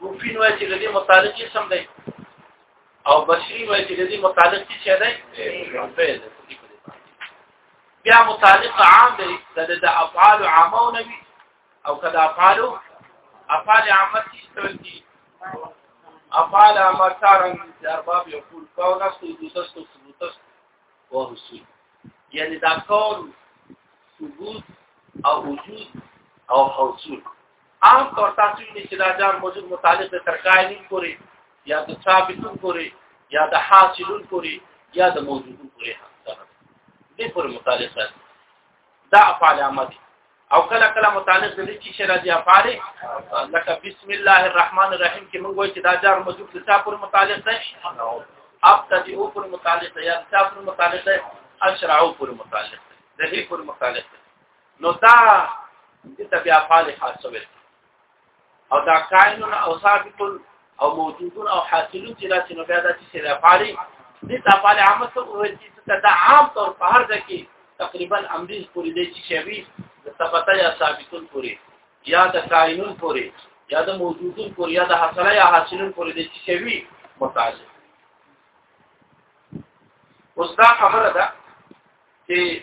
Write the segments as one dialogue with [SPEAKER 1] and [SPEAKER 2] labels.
[SPEAKER 1] کوفین وایي چې د دې متعلق اسم دی او بشری وایي چې د دې متعلق څه دی فعل بیا متعلق عام دی د افعال عامه او نبی او کدا افعال افعال عامه چې تلکی افعال عامه څنګه د ارباب یو کول کو نفس د دوسست ثبوت او حصول یعنی دا کول ثبوت او وجود او حصول عام طور تاسو یې چې دا جار موجود متعلق د ترکاینین پورې یا د ثابتون پورې یا د حاصلون پورې یا د موجودون پورې دې پورې متعلق ده دا افعال عامه دي او کله کله متعلق دي چې شرع دي افعال لکه بسم الله الرحمن الرحیم کې موږ وایو چې دا جار موجود د ثابت پورې متعلق ده ابتدی او پورې متعلق ده یا ثابت پورې متعلق ده اشرع او پورې متعلق ده د هي پورې متعلق ده نو دا دې ته بیا فعال حاصل او دا کائن او ثابت او موجودون او حاصلون چې لا چې نو بیا دا چې سره فعال دې ته فعال عامه څه وایي چې دا عام طور په هر ځای کې تقریبا امریز پوری دی چې شوی د ثبت یا ثابتون پوری یا د کائنون پوری یا د موجودون پوری یا د حاصله یا حاصلون پوری دی چې شوی متعلق اوس دا خبره ده چې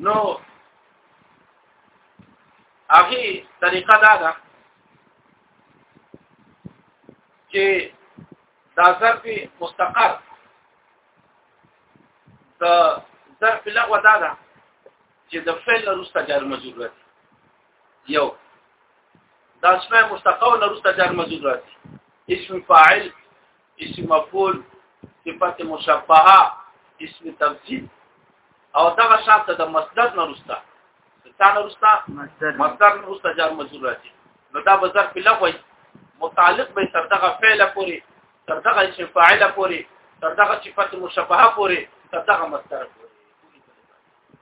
[SPEAKER 1] نو هغه طریقه دا ده چې دا ظرف مستقر د ظرف لغوه دا ده چې د فعل وروسته جار مجرور راځي یو دا اسماء مستقر وروسته جار مجرور راځي اسم فاعل اسم مفعول صفت مشبهه اسم تفضیل او دغه شانته د مصدر نه رستا ستان رستا مصدر نه رستا جار مجرور راځي نو دا به ظرف لغوي متعلق به تر دغه فعل پوري تر دغه اسم فاعل پوري تر دغه صفت مشبهه پوري تر دغه مصدر پوري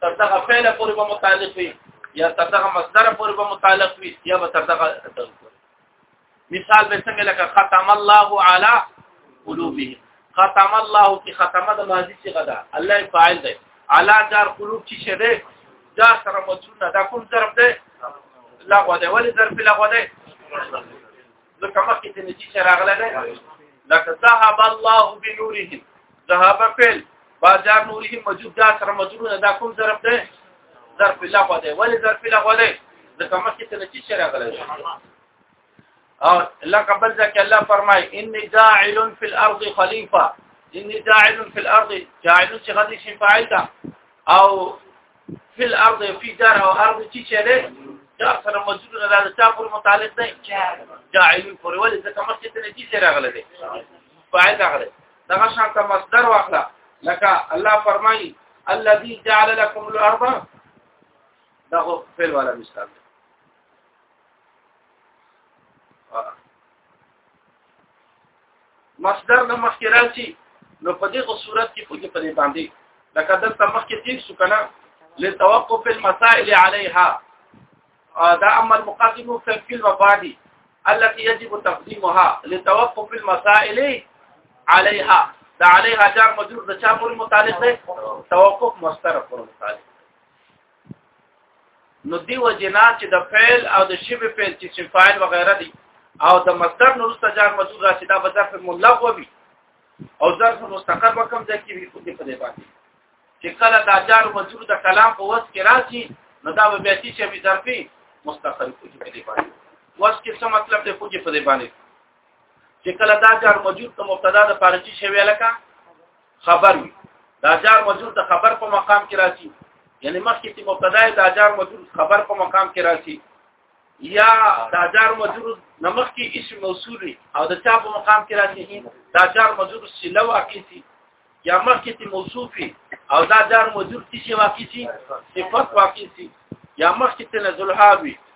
[SPEAKER 1] تر دغه فعل پورې به متعلق وي یا تر دغه مصدر پورې به متعلق وي یا به تر دغه مثال به څنګه لکه ختم الله علی قلوبهم ختم الله کی ختمه د ماضی څخه ده الله فاعل دی علی جار قلوب چې شه ده دا سره مجرور نه دا کوم ضرب ده لا غوډه ولی ضرب لا غوډه ځکه مخکې چې نتیجه راغله ده لکه ذهب الله بنورهم ذهب فعل بازار نورهم موجود دا سره مجرونه دا کوم ظرف ده ظرف الله خو ده ولې ظرف الله خو ده ځکه مخکې چې نتیجه راغله ده او لکه بل ځکه الله فرمای انی جاعل فی الارض خلیفہ انی جاعل فی الارض جاعل چې غدي شي فاعل ده او فی الارض فی دار او ارض چې چې ده دا سره مجرور نه ده چا پر متعلق ده جاعل پر ولې ځکه مخکې ته نتیجه سره راغله ده فاعل راغله دا شانته مصدر واخله لکه الله فرمایي الذي جعل لكم الارض دا هو فعل ولا مثال ده مصدر نه مخکې راځي نو په دې صورت کې پوهې پرې باندې لکه دلته مخکې تیر شو کنه لتوقف المسائل عليها دا اما المقدم في المبادئ التي يجب تقديمها لتوقف المسائل عليها دا عليها جار مجرور د چا پورې متعلق دی توقف مستر پورې متعلق نو دی وجنا چې د فعل او د شبه فعل چې اسم فاعل وغیرہ دي او د مصدر نور سجار مجرور راشي دا به ظرف ملغ وي او ظرف مستقر وکم د کې وي په دې باندې چې کله دا جار مجرور د کلام په وس کې راشي نو دا به بیا چې به ظرفي مستقر کوي په دې باندې وس کې څه مطلب دی کوجه په دې باندې چې کله دا جار مجرور ته مبتدا د پارچي شوی لکه خبر وي دا جار مجرور د خبر په مقام کې راځي یعنی مخکې چې مبتدا د جار مجرور خبر په مقام کې راځي یا دا جار مجرور نمخ کې اسم موصول او د چا په مقام کې راځي دا جار مجرور سله واقع سي یا مخ کې موصوف او دا جار مجرور چې واقع سي صفات واقع سي یا مخ کې تنزل حاوي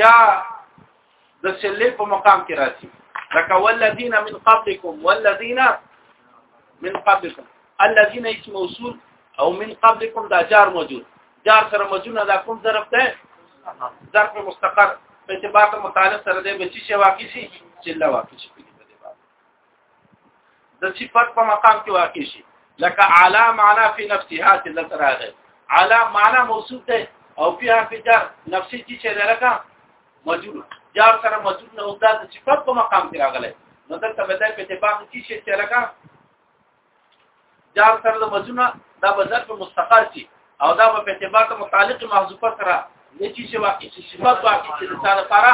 [SPEAKER 1] یا د سلې په مقام کې راځي لکه والذین من قبلکم والذین من قبلکم الذين اسم موصول او من قبلکم دا جار موجود جار سره موجود دا کوم ظرف ده ظرف مستقر په اعتبار متعلق سره دی به چې واقع شي چې لا واقع شي د صفت په مقام کې واقع شي لکه علا معنا فی نفسها ذلت راغی علا معنا موصوف ده او فيها فی جار نفسي چې چې لکه مجرور جار سره مجرور نه او د صفت په مقام کې راغلی نو دلته به د اتفاق کې شي چې لکه جار سره د مجرور دا به ظرف مستقر شي او دا په اعتبار ته متعلق محذوفه سره لچی چې واقع شي صفات واقع شي د سره لپاره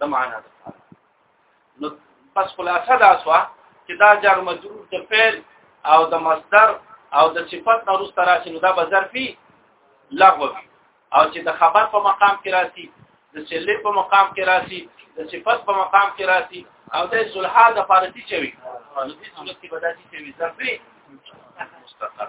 [SPEAKER 1] د معنا ده نو پس خلاصه دا سوا چې دا جار مجرور د فعل او د مصدر او د صفت نه روسته راشي نو دا به ظرفي لغوي او چې د خبر په مقام کې راشي د چلې په مقام کې راشي د صفت په مقام کې راشي او د صلحال د فارسی چوي نو دې صورت کې بداتي چوي ظرفي مستقر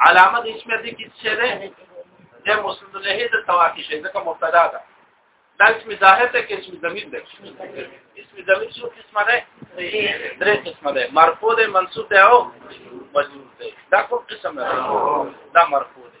[SPEAKER 1] علامه د اسم دې کې څه ده د مسند له د تواقی شي ځکه مبتدا ده دا اسم ظاهر ته کې اسم ضمیر ده اسم ضمیر څو قسمه ده درې قسمه ده مرفوع ده منصوب ده او مجرور ده دا کوم قسم ده دا مرفوع ده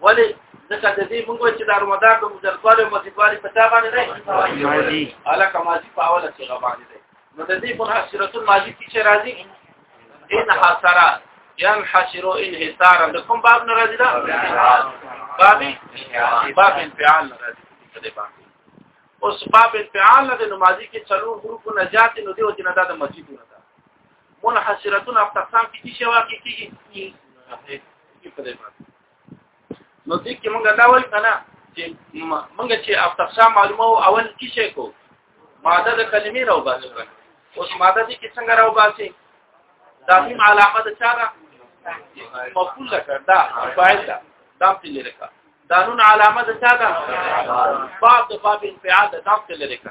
[SPEAKER 1] ولی ځکه د دې موږ چې د رمضان د مجردوالو مزیدوالي په تا باندې نه ماضي الکه ماضي په اوله کې باندې دی نو د دې په حاصلات ماضي کې چې راځي ان حاصرا یم حاصرو انحصارا د کوم باب نه راځي دا بابي باب انفعال نه راځي په دې باندې اوس باب انفعال نه د ماضي کې څلو حروف نه زیات نو دی او جنا د مزیدونه ده منحصرتون اقسام کې څه واقع کیږي نو دې کې موږ دا وایو کنه چې موږ چې افتقصا معلومه او اول کې شي کو ماده د کلمې راو باسي اوس ماده دې کې څنګه راو باسي دا هم علامه د چا ده مفعول لکه دا فاعل ده دا په لریکا دا نون علامه د چا ده باب د باب انفعال ده دا په لریکا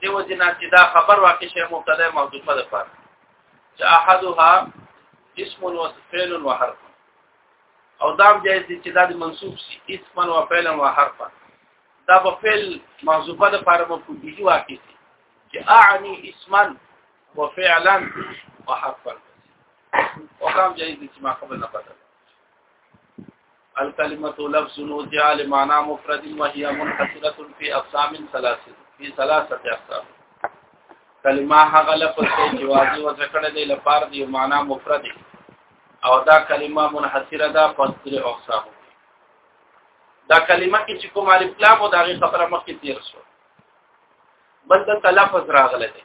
[SPEAKER 1] دیو جنا چې دا خبر واقع شي مبتدا محذوفه ده پر چې احدها اسم و فعل و حرف او دا جایز دي چې دا د منصوب شي اسم و فعل و حرف دا په فعل محذوفه ده پر مفعول به واقع شي چې اعني اسما و فعلا و حرفا او کوم جایز دي چې ما خبر نه پته الکلمه لفظ نوزع لمعنى مفرد وهي منحصره في اقسام ثلاثه في ثلاثه اقسام کلمه هغه لفظ چې واضح و ذکر دی لپاره دی معنی مفرد او دا کلمه منحصره ده په درې اقسام دا کلمه کې چې کوم الف لام او دا غي خبره مخکې تیر شو بل د تلفظ راغله دی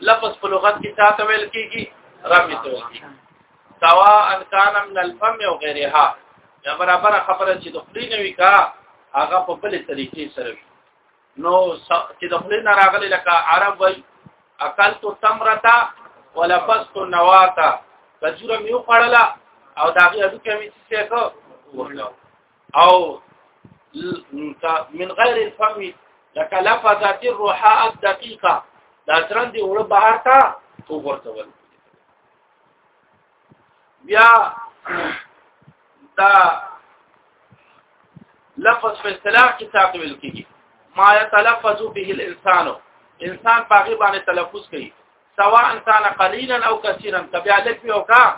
[SPEAKER 1] لفظ په لغت کې څه ته ویل کیږي رمي ته ویل کیږي سواء ان كان من الفم او غيرها یا برابر خبره چې د خلی نه وی کا هغه په بل طریقې سره وی نو چې د خلی نه راغلی لکه عرب وای اکلت تمرتا ولفظت نواتا کجوره میو خړلا او داغه اډو کې می څه کو او من غیر الفم لکه لفظات الروحاء الدقیقه دا تران دی وړ بهر تا تو ورته ول بیا دا لفظ په اصطلاح کې ساتل ویل کیږي ما يتلفظ به الانسان انسان باغی باندې تلفظ کوي سواء انسان قليلا او كثيرا تبع لك او کا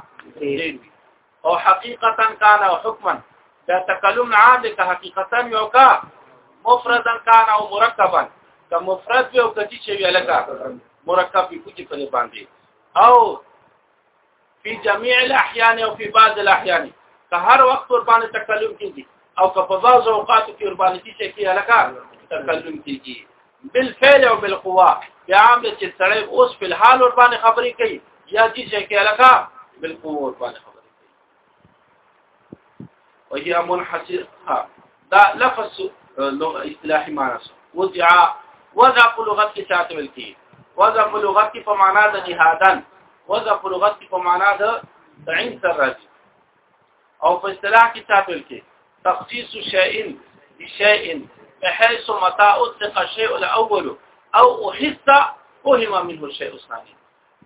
[SPEAKER 1] او حقیقتا کان او حکما دا تکلم عام دی که حقیقتا یو کا مفردا کان او مرکبا که مفرد یو کتی چې وی لکه مرکب په کوجی په باندې او فی جميع الاحيان او فی بعض الاحيان که هر وخت ور باندې تکلم کیږي او که په بعض اوقات کې ور باندې چې کې لکه تکلم کیږي بالفعل او بالقوا بیا عام د چې سړی اوس په حال ور باندې خبرې کوي یا چې چې کې علاقه بالقوا ور باندې خبرې کوي او هي منحصر ها دا لفظ لغه اصطلاحي معنی وضع وضع په لغت کې ساتل ویل کی وضع په لغت کې په معنا د جهادن وضع په لغت کې په معنا د عین سره راځي او په اصطلاح کې تابل کې تخصیص شیئن بشیئن بحيث متى اطلق الشيء الاول او احس اوهم منه الشيء الثاني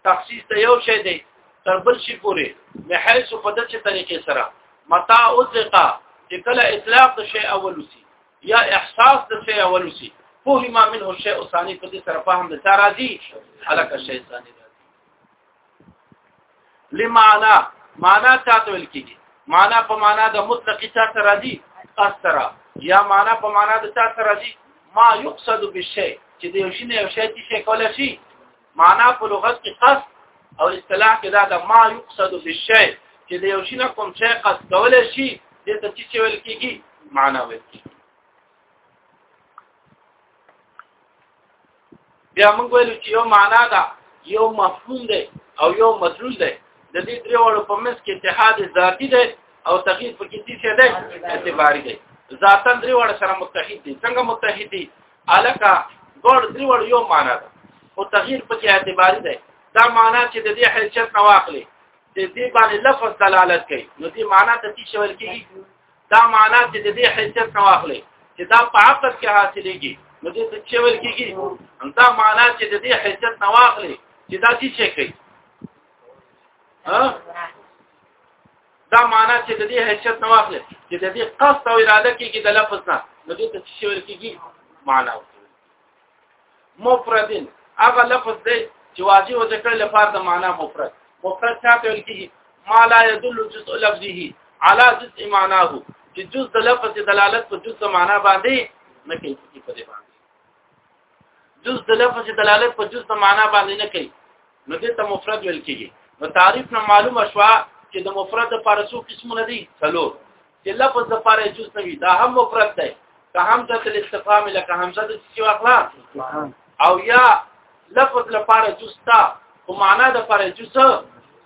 [SPEAKER 1] تخصیص ته یو شی دی تر بل شي پورې بحيث په دغه طریقې سره متى اطلق چې کله اطلاق د شی اول وسی یا احساس د شی اول وسی فهم منه الشيء الثاني په دې سره فهم د ترازی حلقه شی ثاني لمعنا معنا چاته ویل کیږي معنا په معنا د مطلق چا سره راځي استرا یا معنا په معنا د چا سره راځي ما یقصد بالشی چې د یو شی نه یو شی چې شی کولی شي معنا په لغت کې قصد او اصطلاح کې دا د ما یقصد بالشی چې د یو شی نه کوم شی قصد کولی شي دې ته چې ویل کیږي معنا ویل کیږي بیا موږ ویلو چې یو معنا ده یو مفهوم دی او یو مدلول دی د دې درې وړو په منځ کې اتحاد ذاتی دی او تغییر په کې څه دی اعتباري دی ذاتن درې وړ سره متحد دي څنګه متحد دي الکه ګور درې وړ یو معنا ده او تغییر په کې اعتباري دی دا معنا چې د دې حیثیت نه واخلي د دې باندې لفظ دلالت کوي نو دې معنا ته څه شول کېږي دا معنا چې د دې حیثیت نه واخلي چې دا په عقل کې حاصلېږي نو دې څه چې ول کېږي دا معنا چې د دې حیثیت نه واخلي چې دا څه شي کوي ها دا معنا چې د دې حیثیت نه واخلي چې د دې قصد او اراده کې د لفظ نه نو دې څه چې ول کېږي معنا وکړي مفردین هغه لفظ دی چې واجب او ذکر لپاره د معنا مفرد مفرد څه ته ویل کیږي ما لا يدل جزء لفظه على جزء معناه چې جز د لفظ دلالت په جز معنا باندې نه کوي چې په دې باندې جز د لفظ دلالت په جز معنا باندې نه کوي نو دې ته مفرد ویل کیږي نو تعریف نه معلومه شوه چې د مفرد لپاره څو قسمونه دي څلور چې لفظ د پاره جز نه وي دا هم مفرد دی که همزه تل استفهام لکه همزه د څه واخلا او یا لفظ لپاره جز تا او معنا د پاره جز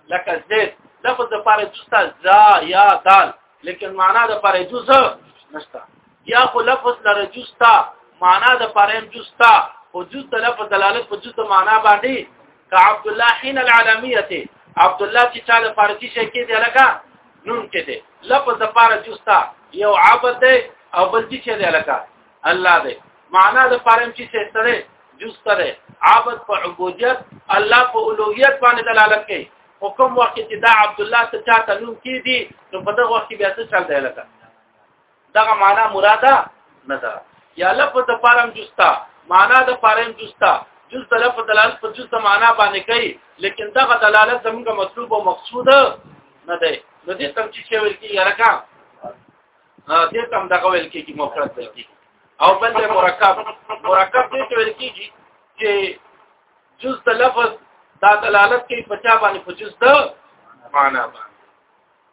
[SPEAKER 1] لکه زید لفظ د پاره جز تا زا یا دال لیکن معنا د پاره جز نشته یا خو لفظ لره جز تا معنا د پاره جز تا او جز د لفظ دلالت په جز معنا باندې که عبد الله حين العالميه عبد الله چې چا د فارسی شي کې دی لکه نون کې دی لفظ د پاره جوستا یو عبد دی او بل چې دی لکه الله دی معنا د پاره چې څه سره جوستا دی عبد په عبودیت الله په اولویت باندې دلالت کوي حکم وخت چې دا عبد الله ته چاته نوم کې دی نو په دغه وخت بیا څه چل دی لکه دغه معنا مراده نه ده یا لفظ د پارم جستا معنا د پارم جستا جز د لفظ دلالت په جز د معنا باندې کوي لیکن دغه دلالت زموږ مطلوب او مقصود نه دی نو دې تم چې ویل کی یارکا دې تم دغه ویل کی مفرد ویل کی او بل د مرکب مرکب دې ویل کی چې جز د لفظ دا دلالت کوي په چا باندې په جز د معنا باندې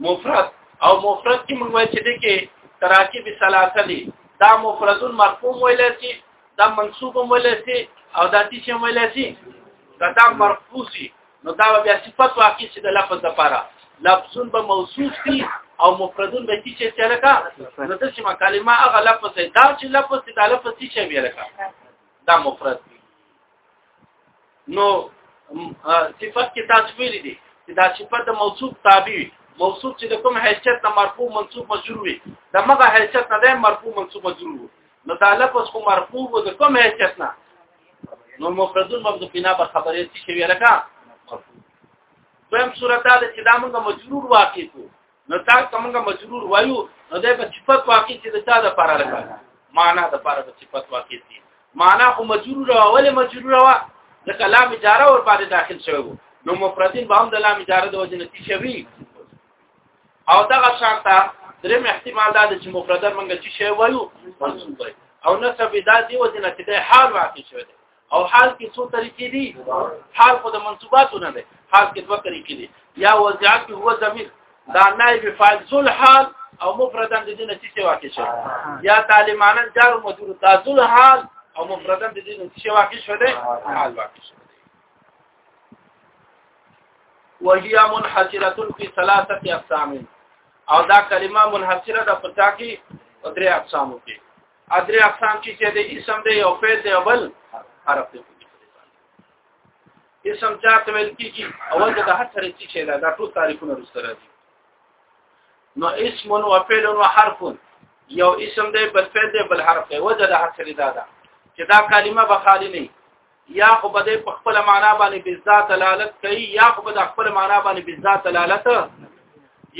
[SPEAKER 1] مفرد او مفرد کې موږ وایو چې د کې تراکیب ثلاثه دي دا مفردون مرقوم ویل شي دا منصوب ویل شي او دا چې ویل شي دا دا مرفوسي نو دا بیا صفت واقع شي د لفظ لپاره لفظون به موصوف دي او مفردون به چې چرکا نو د چې کلمه هغه لفظ دا چې لفظ دا لفظ چې ویل کا دا مفرد نو صفت کې تاسو ویلي دي چې دا صفت د موصوف تابع وي موصوف چې د کوم حیثیت نه مرفوع منصوب مجرور وي د مغه حیثیت نه ده مرفوع منصوب مجرور وي نو دا لفظ خو مرفوع و د کوم حیثیت نه نو مفردون مبذو بنا پر خبرې چې شوی لکه دویم صورت دا چې دا موږ مجرور واقع کو نو تا کومه مجرور وایو نو دا په صفت واقع چې د چا د پاره راغله معنا د پاره د صفت واقع دي معنا خو مجرور او ول مجرور وا د کلام اجاره ور باندې داخل شوی وو نو مفردین به هم د لام اجاره د وجه نتی شوی او دا شانتا دریم احتمال دا چې مفردر منګه چې شی وایو منصوب وایو او نسب دا دی وجه نتی د حال واقع شوی دی او حال کې څو طریقې دي حال خو د منصوباتو نه دی حال کې دوه طریقې دي یا وضعیت هو ضمیر دا نائب فاعل ذل حال او مفردا د دې نتیجه واقع شي یا تعلیمانا جار مجرور دا ذل حال او مفردا د دې نتیجه واقع شي دی حال واقع شي وهي منحصره في ثلاثه اقسام او دا کلمه منحصره ده په تاکي او درې اقسامو کې ادري اقسام چې چې د اسم دی او فعل دی او بل حرف دی اسم چا ته ویل کیږي اول د هر سره چې شي دا ټول تعریفونه رسته راځي نو اسم او فعل او حرف یو اسم دی بل فعل دی بل حرف دی وجه د هر سره دا ده چې دا کلمه به خالی نه یا خو به د خپل معنا باندې بالذات دلالت کوي یا خو به د خپل معنا باندې بالذات دلالت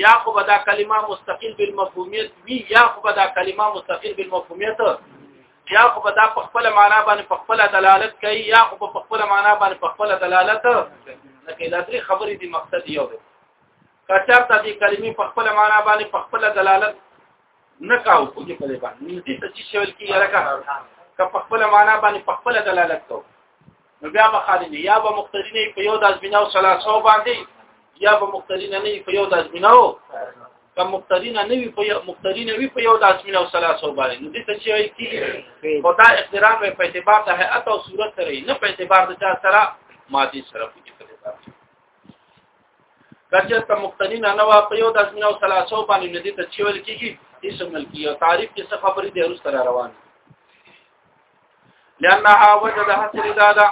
[SPEAKER 1] یا خو به دا کلمه مستقل بالمفهومیت وی یا خو به دا کلمه مستقل بالمفهومیت یا خو به دا په خپل معنا باندې په خپل دلالت کوي یا خو په خپل معنا باندې په خپل دلالت لکه دا درې خبرې دي مقصد یو دی کچر ته دې کلمې په خپل معنا باندې په خپل دلالت نه کاو په دې په دې باندې نږدې ته چې شول کې یاره کا که په خپل معنا باندې په خپل دلالت کو نو بیا به خالي نه یا به مقتدی نه په یو د ازمینه او ثلاثه باندې یا به مقتدی نه په یو د ازمینه او که مقتدی نه وي په یو مقتدی نه وي په یو د ازمینه او ثلاثه باندې نو دې ته چې وایي کې خدا اقترام په اعتبار د هيئت او صورت سره نه په اعتبار د چا سره ماضي سره پوښتنه کچه ته مقتنی نه نو په یو د اسماء او ثلاثه باندې ندی ته چول کیږي اسم ملکی او تعریف کې څه خبرې دی روس تر روان لانها وجد حسر دادا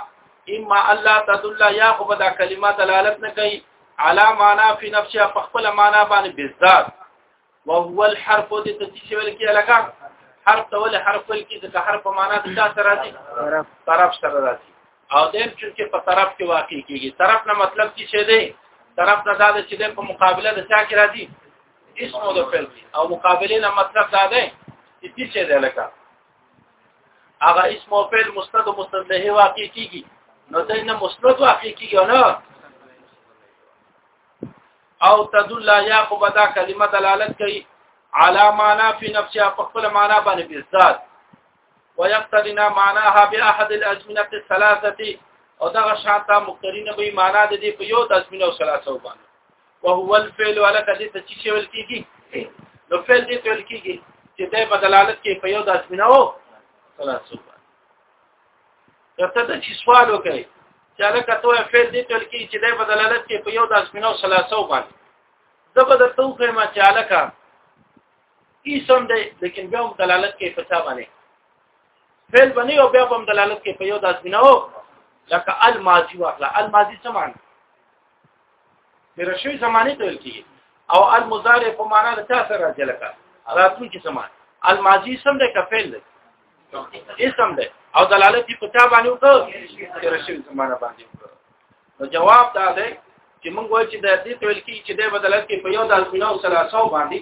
[SPEAKER 1] اما الله تدل یا خو دا کلمه دلالت نه کوي علا معنا فی نفسها فخپل معنا باندې بالذات وهو الحرف دې ته چې ویل کې لکه حرف ته ول حرف ویل کې ځکه حرف په معنا د چا سره راځي طرف طرف سره راځي او دیم چې په طرف کې واقع کیږي طرف نه مطلب څه شی دی طرف نه دا چې په مقابله د چا کې راځي اسم د فعل او مقابله نه مطلب دا دی چې څه شی دی لکه هغه اسم او فعل مستند او مستند له واقع کیږي نو دا نه مستند واقع کیږي نه او تدل یا خو بدا کلمه دلالت کوي علا معنا فی نفسها په خپل معنا باندې بالذات ويقترنا معناها باحد الازمنه الثلاثه او دغه شانته مقترینه به معنا د دې په یو د ازمنه او ثلاثه باندې وهو الفعل ولکه دې ته چې ویل کیږي نو فعل دې ویل کیږي چې د بدلالت کې په یو د ازمنه او ثلاثه کته د چې سوال وکړي چې لکه تو فعل دې تل کې چې د بدلالت کې په یو د اسمنو ثلاثو باندې زه به درته وخم چې الکه اسم دی لیکن بیا هم دلالت کوي په څه باندې فعل باندې او بیا هم دلالت کوي په یو د اسمنو لکه الماضي واخلا الماضي څه معنی ترشوی زمانه تل کې او المضارع په معنا د تاسو راځي لکه راتلونکي زمانه الماضي سم د کفل اسم ده او دلالت په چا باندې وکړ چې رسول زمانه باندې وکړ نو جواب دا دی چې موږ وایو چې د دې تل کې چې د بدلت کې په یو د اسماء او ثلاثه باندې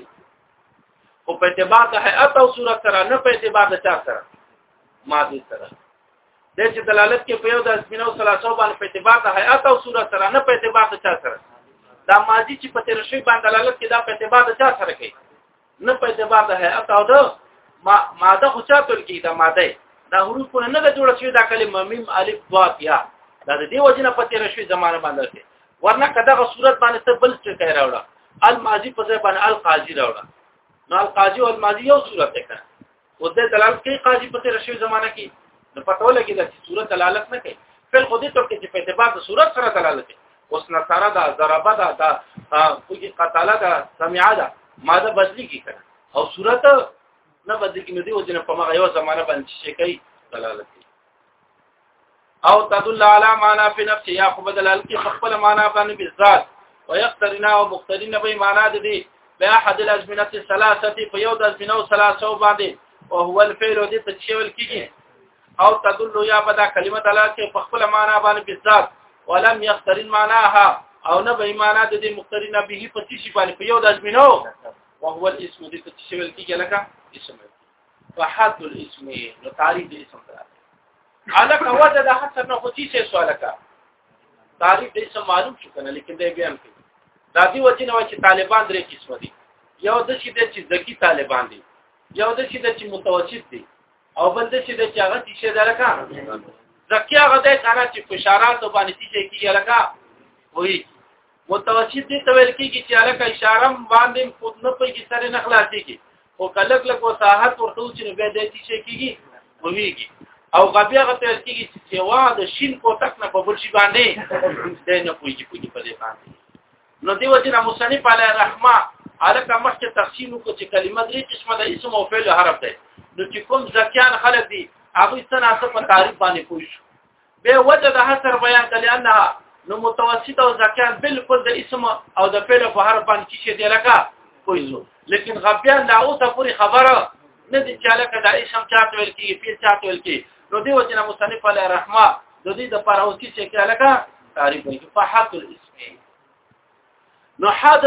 [SPEAKER 1] او په اعتبار د هيئت او صورت سره نه په اعتبار د چا سره ماضي سره د چې دلالت کې په یو د اسماء او ثلاثه باندې په اعتبار د هيئت او صورت سره نه په اعتبار د چا سره دا ماضي چې په تیر شوی باندې دلالت کې دا په اعتبار د چا سره کوي نه په اعتبار د هيئت او د ماده خو چا تل کې دا ماده دا حروف نه نه جوړ شوی دا کلمه میم الف ضاد یا دا د دې وجنه په تیر شوی زمانه باندې ورنه کداغه صورت باندې ته بل څه کوي راوړه الماضي په ځای باندې القاضي راوړه نو القاضي او الماضي یو صورت ده او د دلالت کوي قاضي په تیر شوی زمانہ کې نو پته ولګي دا چې صورت دلالت نه کوي فل خو دې ته کې چې په اعتبار د صورت سره دلالت کوي اوس نصاره دا ضربه دا دا کوجي قتاله دا سمعا دا ماده بدلی کی کنه او صورت نه بدلی کی نو دی وجنه په مغه یو زمانہ باندې شي کوي دلالت کوي او تدل على معنا في نفس يا خو بدل الکی خپل معنا باندې بالذات ويقترنا ومقترنا به معنا د دې به احد الازمنه الثلاثه په یو د ازمنه او ثلاثه باندې او هو الفعل دې ته چول کیږي او تدل یا بدا کلمه دلالت په خپل معنا باندې بالذات ولم يقترن معناها او نه به معنا د دې مقترنا به په څه شي باندې په یو د ازمنه او هو الاسم دې ته چول کیږي لکه اسم فحد الاسم نو تعریف د اسم سره الک وجه د حسن نه خو چې سوال کا تعریف د اسم معلوم شو کنه لیکن د بیان کې دا دی وجه نه چې طالبان درې قسم دي یو د چې د چې ذکی طالبان دي یو د چې د چې متوسط دي او بل د چې د چې هغه چې درکا ذکی هغه د کنه چې اشارات باندې چې کیږي الکا وایي متوسط دي ته ویل کیږي چې الکا اشاره باندې خود نه پېږي سره نه خلاصيږي خو کلک لک وساحت ورته چې نو به د دې شي کیږي وهیږي او غبي هغه تل کیږي چې سیوا د شین کو تک نه په بل شي باندې د نه پويږي پويږي په دې باندې نو دیو جن مصنف علی رحمه الکه مخکې تقسیم کو چې کلمه درې قسمه د اسم او فعل حرف ده نو چې کوم ځکیان خلک دي هغه څنګه په تعریف باندې پوښتنه به وجه د حصر بیان د لانها نو متوسط او ځکان بالکل د اسم او د فعل په هر باندې کې شي دی لکه کویزو لیکن غبیان لا اوسه پوری خبره نه دي چې لکه د اسم چاته ویل کیږي فعل چاته ویل کیږي نو دی وجنه مصنف علی رحمه د دې د پر اوس کې چې لکه تعریف وي په حق الاسم نو حد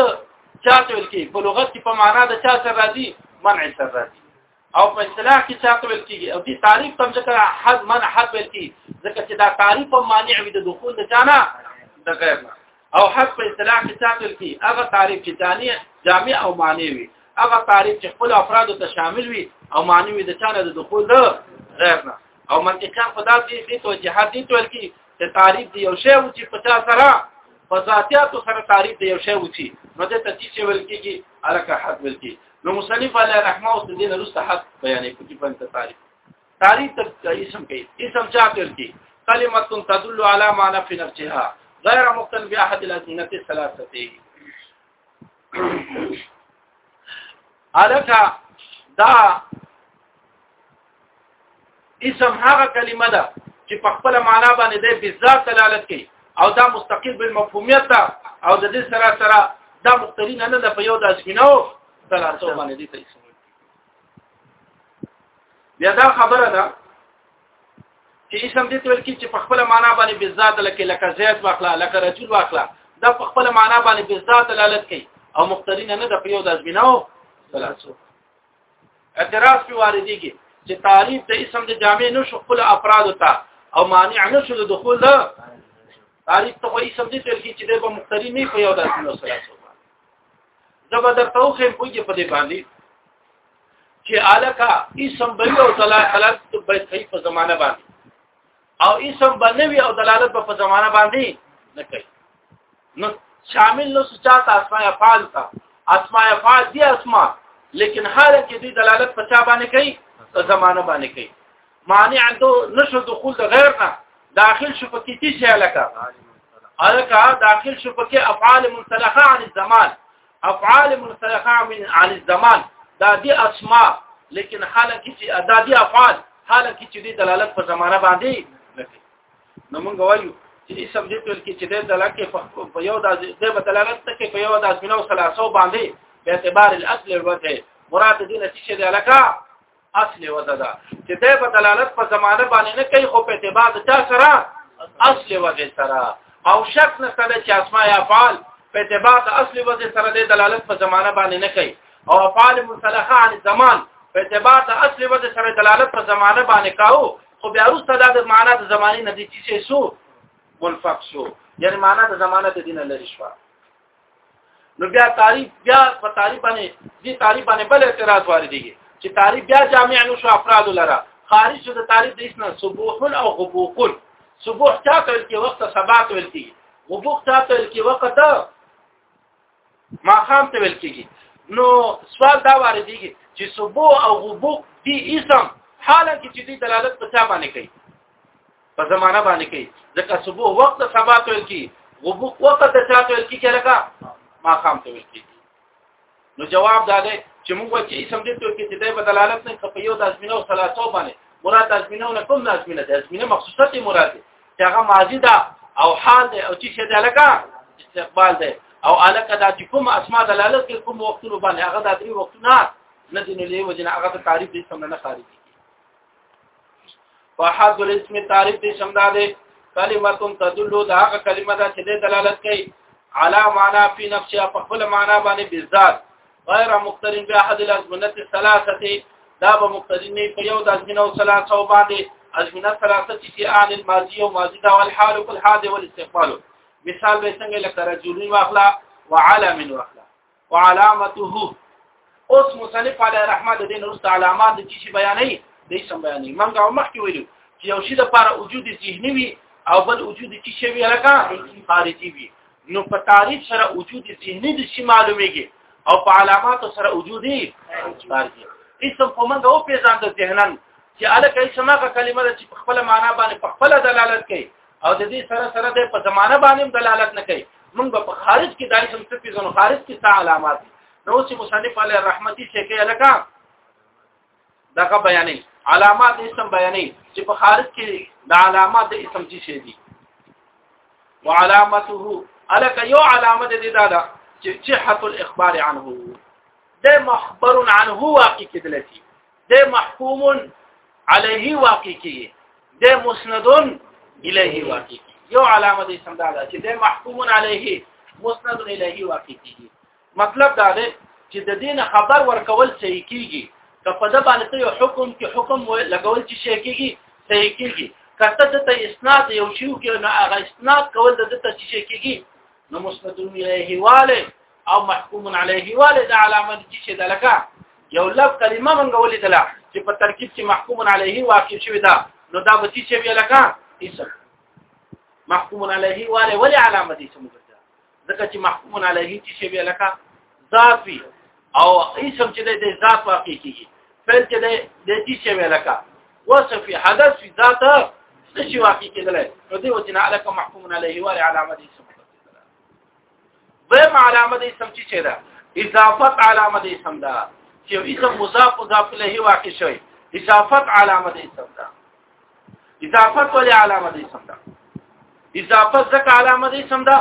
[SPEAKER 1] چاته ویل کیږي په لغت کې په معنا د چا سره راځي منع سره راځي او په اصطلاح کې چاته ویل کیږي او دې تعریف تم ذکر حد من حد ویل کی ځکه چې دا تعریف په معنی وي د دخول د جانا د غیر او حد په اصطلاح کې چاته ویل کی هغه تعریف چې جامع جامع او معنی وي هغه تعریف چې خپل افراد ته شامل وي او معنی وي د چانه د دخول د غیر نه او منطقا په داسې دې توجيهات دي تول کی چې تعریف دی یو شی و چې 50 سره په ذاتیاتو سره تعریف دی یو شی و چې نو د تدې چې ول کېږي الکه حد ول کېږي نو مصنف علی رحمه او دین رسته حق بیانې په دې باندې تعریف تعریف ته اسم کوي اسم چا تل کی کلمه تدل علی معنی فی نفسها غیر مقتن باحد الاسنه الثلاثه الکا دا اسم هغه کلمه ده چې په خپل معنا باندې د بذات دلالت کوي او دا مستقل بالمفهومیت ده او د دې سره سره دا مختلین نه ده په یو د اسمینو دلالت باندې دي ته اسم بیا دا خبره ده چې اسم دې تل کې چې په خپل معنا باندې بذات لکه لکه زید واخلا لکه رجل واخلا دا په خپل معنا باندې بذات دلالت کوي او مختلین نه ده په یو د اسمینو دلالت اعتراض په واردېږي چې تعریف د اسم د جامع نشو خپل افراد ته او مانع نشو د دخول ده تعریف ته اسم دې تل کې چې د مختری نه خو یو داسې نو سره شو زبر در توخه پوجي په دې باندې چې الکا اسم بل او صلاح خلاص په صحیح په زمانہ باندې او اسم بنوي او دلالت په زمانہ باندې نه کوي نو شامل نو سچاته اسماء افعال تا اسماء افعال دي اسماء لیکن حاله کې دي دلالت په چا باندې کوي په زمانه باندې کوي مانع دو نشو دخول د غیر نه داخل شو په کیتی شي لکه الکه داخل شو په کې افعال منسلخه عن الزمان افعال منسلخه من عن الزمان دا دي اسماء لیکن حالکه چې دا دي افعال حالکه چې د دلالت په زمانه باندې نه کوي نو موږ وایو چې اسم دې تل کې چې د دلالت په یو د د دلالت ته کې په یو د اسمنو ثلاثو باندې به اعتبار الاصل الوجه مراد دې نه چې د علاقه اصل وجه ده چې د په دلالت په زمانه باندې نه کوي خو په اعتبار د چا سره اصل وجه سره او شک نه سره چې اسماء افعال په اعتبار د اصل وجه سره د دلالت په زمانه باندې نه کوي او افعال مصالحه عن زمان په اعتبار د اصل وجه سره دلالت په زمانه باندې کاو خو بیا وروسته دا د معنا د زمانه نه دي چې سو منفق شو یعنی معنا د زمانه د دینه لري شوه نو بیا تعریف بیا په تعریف باندې دې تعریف باندې بل اعتراض واردېږي چې تعریف بیا جامع نو شو افراد لره خارج د تعریف د اسنه صبوح او غبوق صبوح چاته کې وخت سبات ولتي غبوق چاته کې وخت ما خام ته ویل کېږي نو سوال دا واردېږي چې صبوح او غبوق دې اسم حالانکه چې دې دلالت په څه باندې کوي په زمانہ باندې کوي ځکه صبح وخت د سبا تل کی وبوق وخت د چا تل کی چې لکه ما خام تل کی نو جواب دا دی چې موږ چې اسم دې تل کی چې د بدلالت نه په یو د ازمینه او ثلاثو باندې مراد ازمینه نه کوم د ازمینه د ازمینه مخصوصه ته مراد دی چې هغه ماضی ده او حال دی او چې شه ده لکه استقبال دی او الکه دا چې کوم اسماء دلالت کوي کوم وختونو باندې هغه د درې وختونه نه دي نو له وجنه هغه تعریف دې سم نه خارجي فحد الاسم تعریف دې شمدا دې کلمه تدل دا هغه کلمه ده چې دلالت کوي علا معنا فی نفسها په خپل معنا باندې بالذات غیر مقترن به احد الازمنه الثلاثه دا به مقترن نه په یو د ازمنه او ثلاثه باندې ازمنه ثلاثه چې آن الماضی او ماضی دا او الحال او الحاضر والاستقبال مثال به څنګه لکه رجلین واخلا وعلم واخلا وعلامته اوس مصنف علی رحمه د دین ورسته علامات د چی بیانې د اسم بیانې منګه او مخکې ویلو چې یو شی د لپاره وجود ذهني وي او بل وجود چی شی وي لکه خارجي وي نو په تعریف سره وجود ذهني د شی معلومیږي او په علامات سره وجود خارجي اسم په منګه او پیژاند ذهنن چې الکه اسمه کلمه چې په خپل معنا باندې په خپل دلالت کوي او د دې سره سره د په زمانه باندې دلالت نه کوي موږ په خارج کې دای سم څه پیژنو خارج کې څه علامات دي نو چې مصنف علی رحمتي څه کوي لکه دغه بیانې علامات اسم بیانې چې په خارج کې د علامات د اسم چې شي دي وعلامته الک یو علامه د دې دا ده چې صحت الاخبار عنه د مخبر عنه واقع کېدل شي د محکوم علیه واقع کیږي د مسند الیه واقع کیږي یو علامه د اسم دا ده چې د محکوم علیه مسند الیه واقع کیږي مطلب دا دی چې د دین خبر ورکول صحیح کیږي که په د باندې یو حکم کې حکم لګول چې شي کیږي صحیح کیږي کته د ته اسناد یو شیو کې نه هغه اسناد کول د ته چې شي کیږي نو مسند الیه واله او محکوم علیه والد علامه دي چې دلکه یو لب کلمه مونږ ولیدله چې په ترکیب کې محکوم علیه واقع شوی دا نو دا به چې وی لکه اسم محکوم علیه والي ولی علامه دي سمو ځکه چې محکوم علیه چې وی لکه ذات وی او اسم چې د ذات واقع کیږي فعل چې د دې چې وی لکه وصف حدث في ذات څه شي واقع کېدل نو دې وجنه علاقه محکوم علیه والي علامه دي سمو دویم علامه د اسم چې چیرې اضافت علامه د اسم ده چې اسم مضاف مضاف له واقع شوی اضافت علامه د اسم ده اضافت ولې علامه د اسم ده اضافت ځکه علامه د اسم ده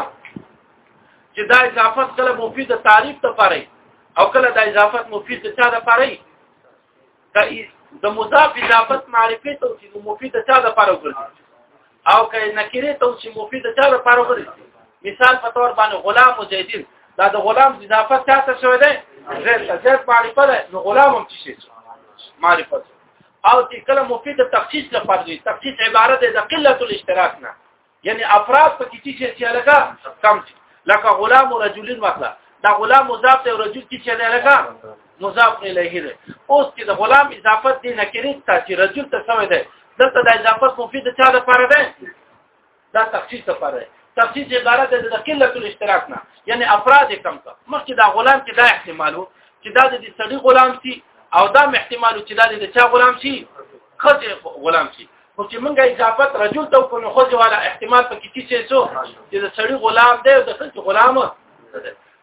[SPEAKER 1] چې دا اضافت کله مفید تعریف ته پاره او کله دا اضافت مفید ته ده پاره کایس د مضاف اضافت معرفه ته چې مفید چا د پاره وګرځي او که نکره ته چې مفید چا د پاره وګرځي مثال په تور باندې غلام او زیدین دا د غلام اضافت چا ته شوی دی زید زید معرفه ده نو غلام هم شي معرفه او چې کله مفید تخصیص لپاره دی تخصیص عبارت ده د قلت الاشتراک نه یعنی افراد په کې چې چې لګا کم شي لکه غلام او رجلین مثلا دا غلام مضاف ته رجل کې چې لګا مضاف الیه ده اوس چې د غلام اضافت دی نه کړی تا چې رجل ته سوی ده دلته د اضافت مفید چا د پاره ده دا تخصیص لپاره ده تخصیص عبارت ده د قلت الاشتراک نه یعنی افراد کم کا مخکې دا غلام کې دا احتمالو چې دا د سړي غلام سي او دا احتمالو چې دا د چا غلام سي خځه غلام شي خو چې موږ اضافت رجل ته کو نو خځه والا احتمال پکې کیږي څو چې د سړي غلام دی او د خځې غلام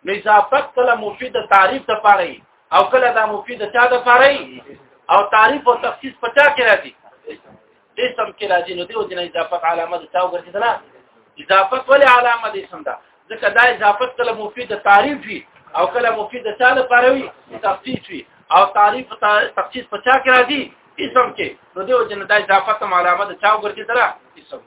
[SPEAKER 1] نو اضافت کله مفید تعریف ته پاره او کله دا مفید چا ته پاره او تعریف او تخصیص پچا کې راځي اسم کې راځي نو دیو جن اضافت علامه ته وګرځي نه اضافت ولې علامه دې سم ده ځکه دا اضافه کله مفید تعریف وي او کله مفید د چا لپاره وي تخصیص وي او تعریف تخصیص په چا کې راځي اسم کې نو دیو جن د اضافه تم علامه د چا ورته درا اسم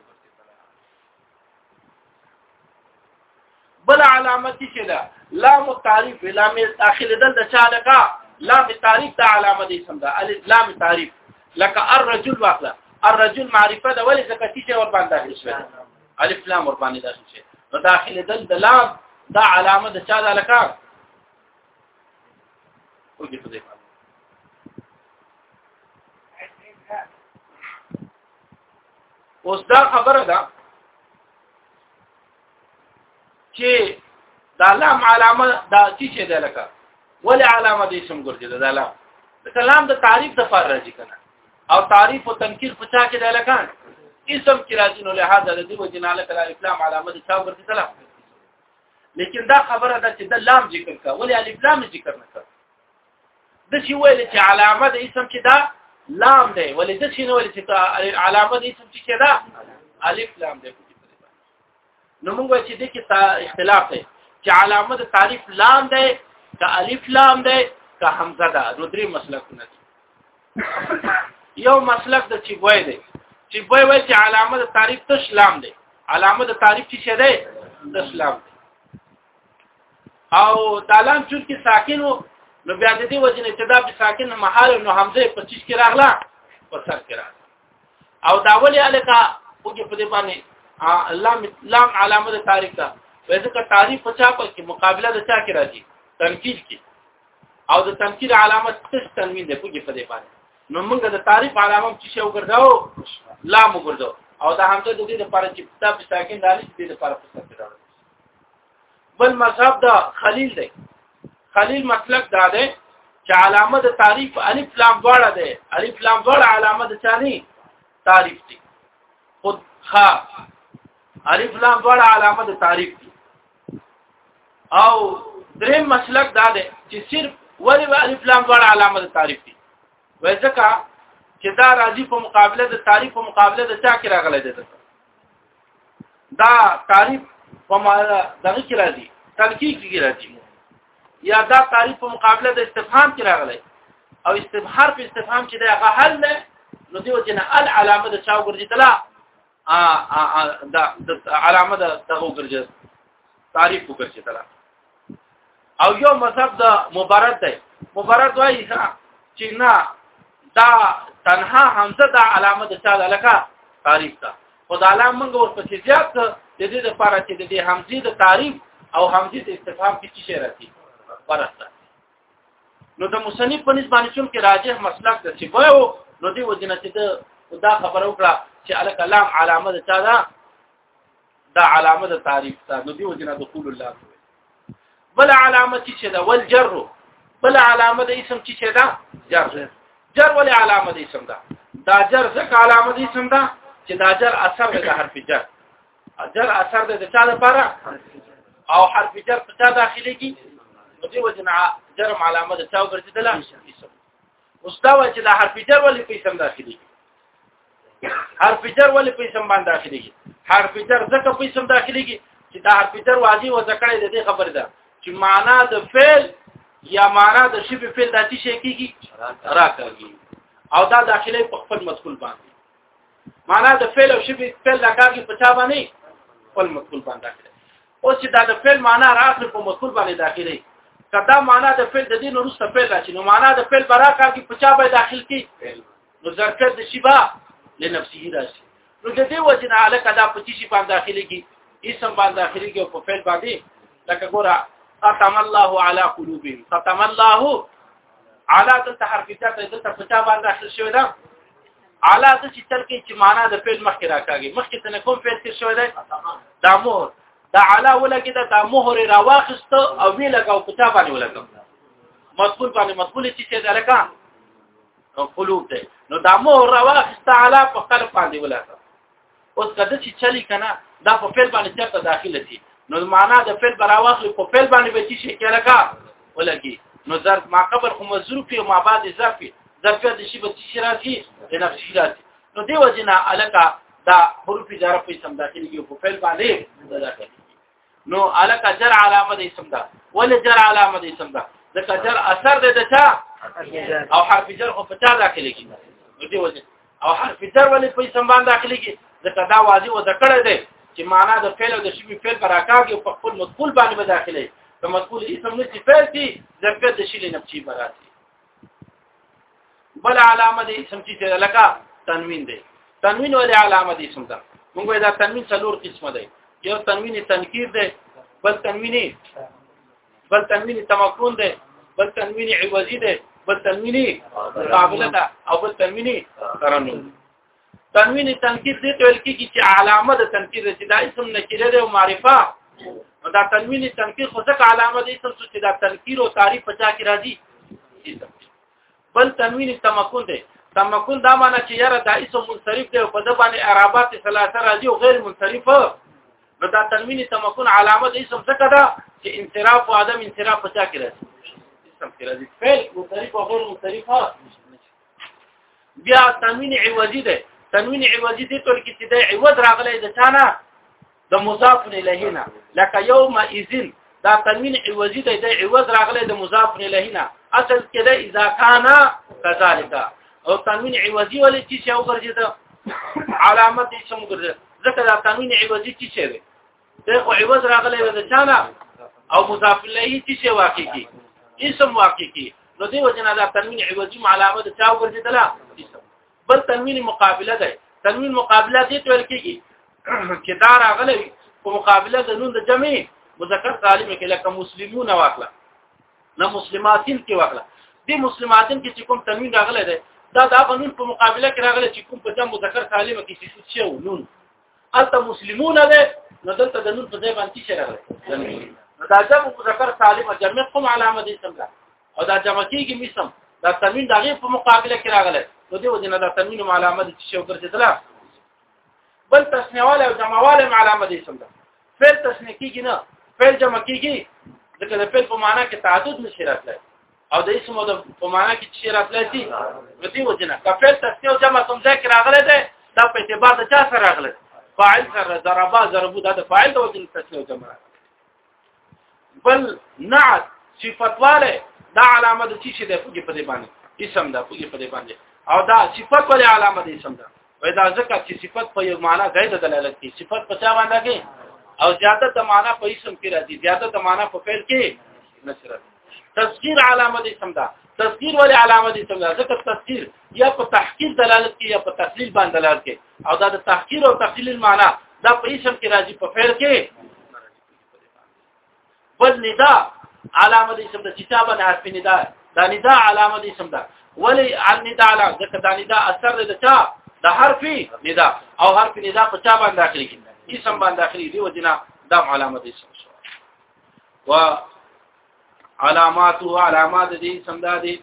[SPEAKER 1] بل علامه چې ده لام التعریف لام داخل دل د چا لکه لام تعریف د علامه دې سم ده الف لام تعریف لکه الرجل واخله الرجل معرفه ده ولې ځکه چې ور باندې داخل شوی الف لام ور باندې داخل شي نو داخله دل د لام دا علامه د چا د لکه وګورئ په دې باندې اوس دا خبره ده چې دا لام علامه دا چې څه ده لکه ولې علامه دې سم ګرځي دا لام د کلام د تعریف د فار راځي کنه او تعریف او تنکیر په چا کې دی لکه اسم کې راځي نو لهدا د دې وجه نه لکه الاسلام علامه د چا ورته سلام لیکن دا خبره ده چې د لام ذکر کا ولی الف لام ذکر نه کړ د شي ویل چې علامه د اسم کې دا لام دی ولی د شي نه ویل چې علامه د اسم کې دا الف لام دی نو موږ چې د کې اختلاف دی چې علامه د تعریف لام دی که الف لام دی که حمزه ده نو درې مسلکونه دي یو مسلک د چې وای دی چې وای وای چې علامه د تعریف تش لام دی علامه د تعریف چې شه دی تش لام دی او دالان چون کې ساکن وو نو بیا د دې وجه نه چې دا به ساکن محال نو حمزه 25 کې راغله په سر کې راغله او دا ولې الکا وګه په دې باندې لام لام علامه د تعریف ده ځکه تعریف په چا په کې مقابله د چا کې راځي تنکیر کې او د تنکیر علامه تش تنوین ده وګه په دې باندې نو موږ د تعریف علامه چې شو ګرځاو لام ګرځاو او دا همته د دې لپاره چې کتاب ساکن دالي د دې لپاره په څه کې راځي بل مذهب دا خلیل دی خلیل مسلک دا دی چې علامه د تعریف الف لام دواړه دی الف لام دواړه علامه د چاني تعریف دی خود ها الف لام دواړه علامه د تعریف دی او درې مسلک دا دی چې صرف ولی و الف لام دواړه علامه د تعریف دی وای ځکه چې دا راځي په مقابله د تعریف په مقابله د چا کې راغلی دی دا تعریف په معنا دغه کې راځي تلقیق کې راځي یا دا تعریف په مقابله د استفهام کې راغلی او استبحار په استفهام کې دا هغه حل نه نو دیو چې نه ال علامه د چاو ګرځي تلا ا ا د علامه د دغه ګرځي تعریف وکړي تلا او یو مذهب د مبارد دی مبارد وایي چې نه دا تنها همزه دا علامه د چا لکه تعریف ده خدای الله موږ ورپسې زیات د دې لپاره چې د دې همزه د تعریف او همزه د استفهام کې څه راځي ورسته نو د مصنف په نسبت باندې چې راجح مسلک د سی وایو نو دی وجنه چې دا خبره وکړه چې الک لام علامه د چا ده دا علامه د تعریف ته نو دی وجنه دخول الله بل علامه چې دا ول جر بل علامه د اسم چې دا جر جر ول علامه د اسم دا دا جر ځکه علامه د اسم دا چې دا جر اثر د حرف جر جر اثر د چا لپاره او حرف جر په چا داخلي کی نو دی وجنه جرم علامه د چا ګرځیدله اوس دا و چې دا حرف جر ولې په اسم داخلي حرف جر ولې په اسم باندې داخلي حرف جر ځکه په اسم داخلي چې دا حرف جر واجب و ذکر د دې خبر ده چې معنا د فعل یا معنا د شبه فعل د څه شي کیږي راکږي او دا داخله په خپل مسئول باندې معنا د فعل او شبه فعل لګاږي په چا باندې خپل مسئول باندې او چې دا د فعل معنا راځي په مفعول باندې داخلي کدا معنا د فعل د دین وروسته فعل راځي نو معنا د فعل براکا کې په چا به داخل کی نو ذکر د شیبا لنفسه راځي نو د دې وجه نه علاقه دا په چی باندې داخلي کی اسم باندې داخلي کی او په فعل باندې لکه ګوره ختم الله على قلوبهم ختم الله على تحرفات د تفتا باندې داخل شوی دا علا د چې تل کې چې معنا د فعل مخکې راکاږي مخکې څنګه کوم فعل تیر شوی دی دا مهر دا علا ولګي دا, دا مهر راواخست او وی لګاو کتاب باندې ولګاو مقبول باندې مقبول چې څه درکا قلوب دی نو دا مهر راواخست علا په قلب باندې ولګاو اوس کده چې چلی کنه دا په فعل باندې چرته داخله شي نو معنا د فعل براواخلي په فعل باندې به شي کېلکا ولګي نو ظرف ما قبل خو مظروف او ما بعد ظرف ظرف د شي به شي راځي د نفس راځي نو دیو جنا الکا دا حروف ظرف په سم داخلي کې په فعل باندې داخلي نو الک جر علامه د اسم ده ول جر علامه د اسم ده د جر اثر ده چا او حرف جر خو په چا داخلي کې نو دی وځي او حرف جر ولې په اسم باندې داخلي کې د دا واضح و ذکر ده چې معنا د فعل او د شی فعل پر راکاږي او په خپل مدخول باندې داخلي د مدخول اسم نه صفات دي ځکه د شی لنفسي براتي بل علامه د اسم چې لکه تنوین دی تنوین ولې علامه د اسم ده موږ دا تنوین څلور قسمه دی یو تنوین تنکیر دی بل تنوین بل تنوین تمکن دی بل تنوین عوضی دی بل تنوین قابل ده او بل تنوین ترنم تنوین تنکیر دې ته ویل کېږي چې علامه د تنکیر چې دا اسم نکره ده او معرفه دا تنوین تنکیر خو ځکه علامه دې اسم چې دا تنکیر او تعریف په چا کې راځي بل تنوین تمکن ده تمکن دا معنی چې یاره دا اسم منصرف دی او په د باندې اعرابات ثلاثه راځي او غیر منصرف نو دا تنوین تمکن علامه د اسم څخه ده چې انصراف او عدم انصراف په چا کې راځي اسم کې راځي فعل منصرف او غیر منصرف بیا تنوین عوضی ده تنوین عوضی دې تل کې چې د عوض راغلی د چانه د مضاف الیه نه لکه یوم اذن دا تنوین عوضی دی د عوض راغلی د مضاف الیه نه اصل کې دا اذا کان کذالک او تنوین عوضی ولې چې شو ګرځیدا علامت یې شم ګرځیدا ځکه دا تنوین عوضی چې شوی ته خو عوض راغلی د چانه او مضاف الیه چې شی واقع کی اسم واقع کی نو دی وجنه دا تنوین عوضی علامه د چاو ګرځیدله اسم بل تنوین مقابله ده تنوین مقابله دې تل کېږي چې دا راغلی په مقابله د نون د جمع مذکر سالم کې لکه مسلمون واخله نه مسلماتین کې واخله دې مسلماتین کې چې کوم تنوین راغلی ده دا دا قانون په مقابله کې راغلی چې کوم په جمع مذکر سالم کې چې څه شی نون البته مسلمون ده نو دلته د نون په ځای باندې څه راغلی نو دا جمع مذکر سالم جمع کوم علامه دي سم ده او دا جمع کیږي میسم دا تنوین دغه په مقابله کې راغلی نو دی وجنه دا تنوین علامه دي چې وګرځیدله بل تسنیواله او جمعواله علامه دي سم ده فعل تسنیه کیږي نه فعل جمع کیږي ځکه د فعل په معنا کې تعدد نشي راتلی او د اسمو د په معنا کې چې راتلای شي نو دی وجنه کفل تسنیو جمع کوم ځای کې راغلی دی دا په اعتبار د چا سره راغلی فاعل سره ضربا ضربو دا د فاعل د وجنه تسنیو جمع بل نعت صفاتواله دا علامه د چی شي د پوګي په دی باندې اسم دا پوګي په دی باندې او دا صفات ولې علامه د اسم دا وای دا ځکه چې صفت په یو معنا زیاده دلالت کوي صفت په چا باندې کې او زیاده د معنا په اسم کې راځي زیاده د معنا په فعل کې نشره تصغیر علامه دې سم ده تصغیر ولی علامه دې سم ده ځکه تصغیر یا په تحقیر دلالت کوي یا په تقلیل باندې دلالت کوي او دا د تحقیر او تقلیل معنا دا په اسم کې راځي په فعل کې بل ندا علامه دې سم د کتابه نه حرف ندا دا ندا علامه دې سم ده ولی الندا علا ځکه دا ندا اثر د چا د حرف ندا او حرف ندا په چا باندې داخلي کیږي اسم باندې داخلي دی وجنا دا علامه دې سم شو و علامات او علامات دې سم ده دې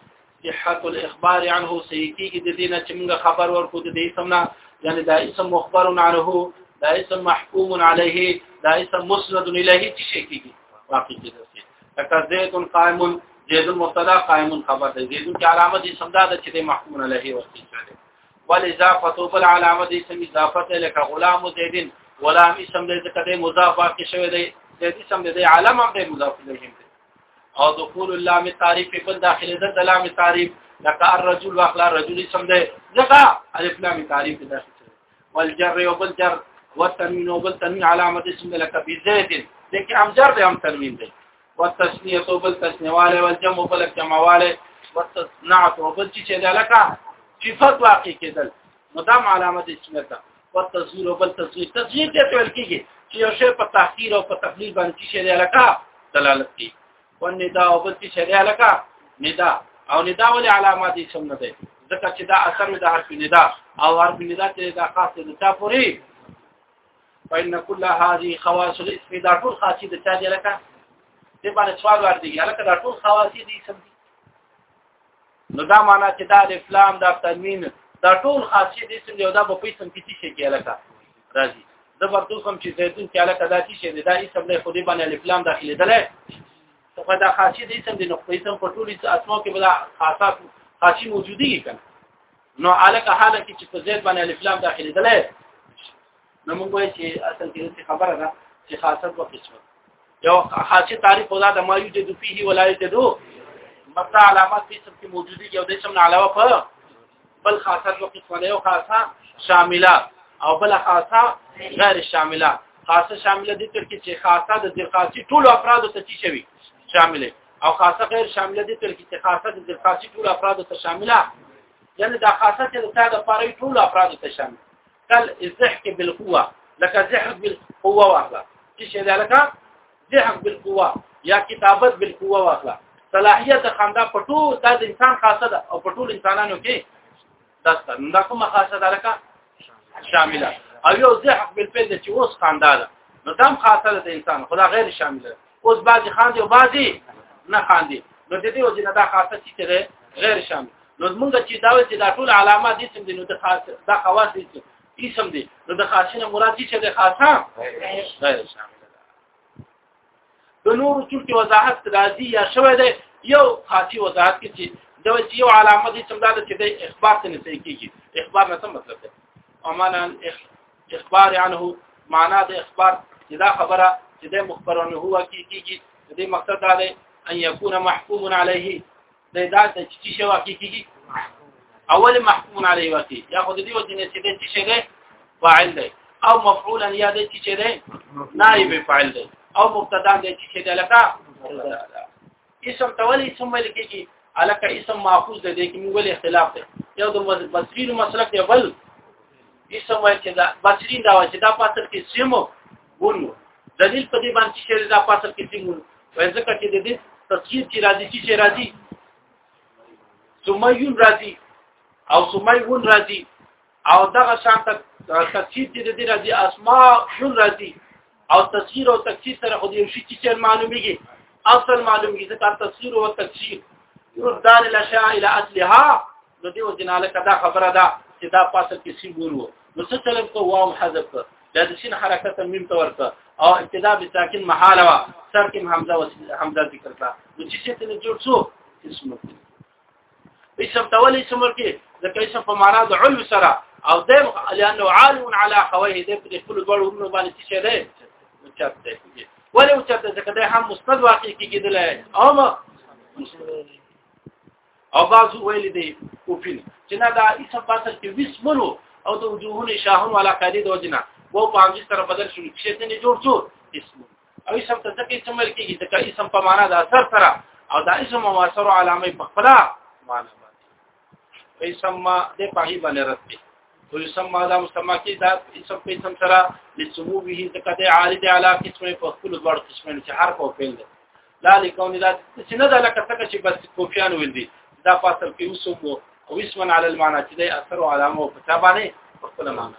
[SPEAKER 1] صحت الاخبار عنه صحیح کیږي د دینه چې موږ خبر ورکو د دې سمنا یعنی دا اسم مخبر عنه دا اسم محکوم علیه دا اسم مسند الیه چې شي کیږي واقع کیږي لکه زید قائم زید مبتدا قائم خبر دی زید کی علامه دې سمدا د چې محکوم علیه ورته شي ول اضافه بل علامه دې سم اضافه لکه غلام زیدین غلام اسم دې ځکه دې مضاف واقع شوی دی زید اسم دې علامه دې مضاف الیه او دخول اللام تعریف په بل داخله ده د لام تعریف لکه الرجل واخلا رجل اسم ده ځکه الف لام تعریف داخله والجر او بل جر والتنوین او بل تنوین علامه اسم ده لکه بزید ځکه هم جر ده هم تنوین ده والتسنیه او بل تسنیه والے والجمع او بل جمع والے والتصنعه او بل چې ده لکه صفات واقع کېدل مدام علامه اسم ده وتزویر او بل تزویر تزویر دې ته ویل کېږي چې یو شی په تحقیر او په تقلیل باندې شي دی لکه دلالت کوي باندې دا او بل شي دی لکه ندا او ندا ولې علامات یې سم نه ده ځکه چې دا اثر د حرف ندا او حرف ندا چې دا خاص د تا پوری فإن كل هذه خواص الاسم دا ټول خاصې د چا دی لکه دې باندې سوال ورته یې لکه دا ټول خواصې دي سم دي نو دا معنا چې دا الف لام دا تنوین دا ټول خاصیت اسم دی او دا په اسم کې څه شي کې علاقه راځي د ورته کوم چې زیتون کې علاقه دا څه شي دی دا اسم نه خو دې باندې الف لام داخلي دله څه دا خاصیت اسم دی نو په اسم په ټول اسماء کې بلا خاصات خاصي موجودي کړي نو علاقه حاله کې چې په زید باندې الف لام داخلي دله نو موږ وایو چې اصل کې څه خبره ده چې خاصت او قسمت یو خاصه تعریف خدا د ما یوجد فيه ولا یوجد متا علامات په سب کې موجوده یو د اسم علاوه په بل خاصه او قسمت یو خاصه شامله او بل خاصه غیر شامله خاصه شامله دي تر کې چې خاصه د ذلقاسی ټول افراد ته چی شوی شامله او خاصه غیر شامله دي تر کې چې خاصه د ذلقاسی ټول افراد ته شامله یعنی دا خاصه چې د تا د پاره ټول افراد ته شامله کل الزحك بالقوه لك زحك بالقوه واخلا چې شه لك زحك بالقوه یا کتابت بالقوه واخلا صلاحیت خندا پټو د انسان خاصه ده او پټول انسانانو کې دسته دا کومه خاصه ده لکه شامله او یو زحق بالفعل چې اوس خندا ده نو دام خاصه ده انسان خدا غیر شامله اوس بعضی خاندي او بعضی نه خاندي نو د دې وجه نه دا خاصه چې ده غیر شامل نو موږ چې دا چې دا ټول علامات دي چې نو د خاص دا خواص دي چې اسم دي نو د خاصینه مراد چې ده خاصه غیر شامل د نور ټول کې وضاحت راځي یا شوی ده یو خاصي وضاحت کې چې دا چې یو علامه دي چې دا چې د اخبار څخه نسې کیږي اخبار نه څه مطلب ده امانا اخبار عنه معنا د اخبار چې دا خبره چې د مخبرونه هو کی کیږي د دې مقصد دا دی ان يكون محكوم عليه د دا د چې شو کی کیږي اول محكوم عليه وتی یا خو د دې وجه نه چې د چې شګه فاعل دی او مفعولا یا د چې شګه نائب فاعل دی او مبتدا د چې شګه لکه اسم تولی اسم ویل کېږي الکه اسم ماخوذ دی د کوم ول اختلاف دی یو د بصری مسلک دی بل اسم ویل چې دا بصری دا چې دا پاتل کې سیمو ونو دلیل په دې باندې چې دا پاتل کې سیمو وای ځکه چې د دې تصویر چې راځي چې راځي سمیون راځي او سمیون راځي او دغه شان تفسیر دې دې راځي اسماء شون راځي او تفسیر او تفسیر سره خو دې شي چې معلومیږي اصل معلومیږي ځکه تفسیر او تفسیر يردان الاشياء الى اصلها نو دې وجناله کدا خبره ده چې دا فاصل کې سی ګورو نو څه طلب کو واو حذف کړ دا د شین حرکت میم ته ورته او ابتدا به ساکن محاله وا سر کې حمزه حمزه ذکر کړه نو چې څه ته جوړ شو اسمه اسم تولي اسم ورکی ځکه اسم په معنا د علو سره او د لانه عالم على خويه د په خپل ډول ورونو باندې څه دی چت دی ولې چت ځکه د هم مستند واقع کیږي او ما او بازو ویل دی کوپین چې نه دا اسم پاتل کې وسمنو او د وجوهونو شاهونو علاقه دي د وجنه وو په امجد سره بدل شو چې څنګه جوړ شو اسم او اسم ته ځکه چې مل کېږي ځکه اسم په معنا د اثر سره او دا اسم او اثر علامه په خپل معنا باندې اسم ما د پاهي باندې راځي تو اسم ما دا مسما کې دا اسم په اسم سره لسمو به ځکه د عارض علا قسمه په خپل ډول قسمه چې هر په فعل ده لا لکون دا چې نه ده لکه څنګه چې بس کوفیان ویل دي دا فاصل کې وسوم او اسمن علی المعنى چې د اثر او علامه په تابانه په خپل معنا